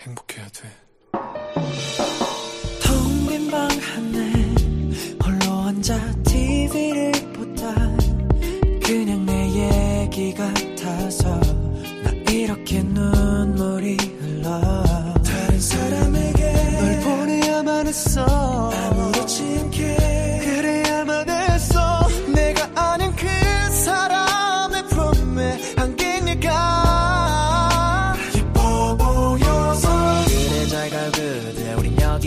행복해야 돼.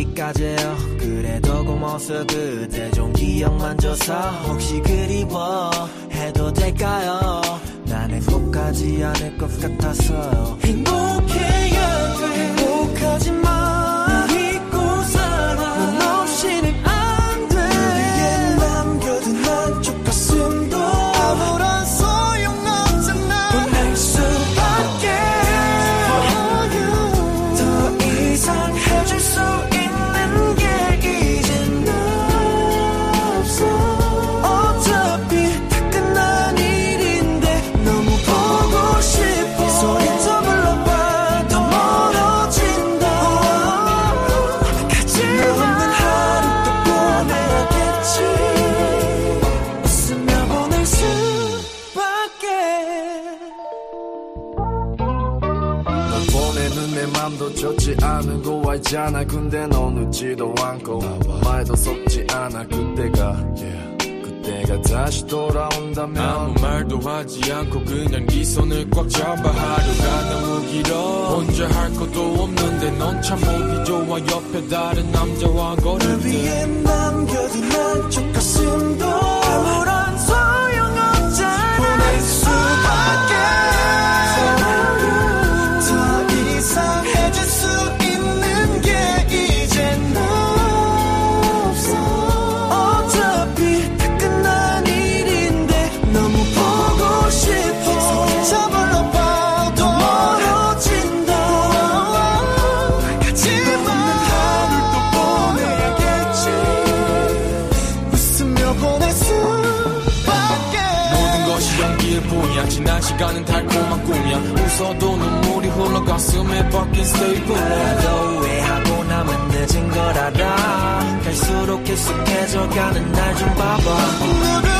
여기까지요. 그래도 고마워서 그대 좀 기억만 줘서 혹시 그리워 해도 될까요? 난 행복하지 않을 것 같아서요 행복해야 보내는 내 맘도 좋지 않은 거 알잖아. 근데 넌 웃지도 않고 말도 섞지 않아. 그때가 그때가 다시 돌아온다면 아무 말도 하지 않고 그냥 네 손을 꽉 잡아. 하루가 너무 길어. 혼자 할 것도 없는데 넌 참 보기 좋아. 옆에 다른 남자와 때 위해 남겨둔 뿐이야. 지난 시간은 달콤한 꿈이야. 웃어도 눈물이 흘러 가슴에 박힌 스테이플. 나도 후회하고 나면 늦은 걸 알아. 갈수록 계속해져 가는 날 좀 봐봐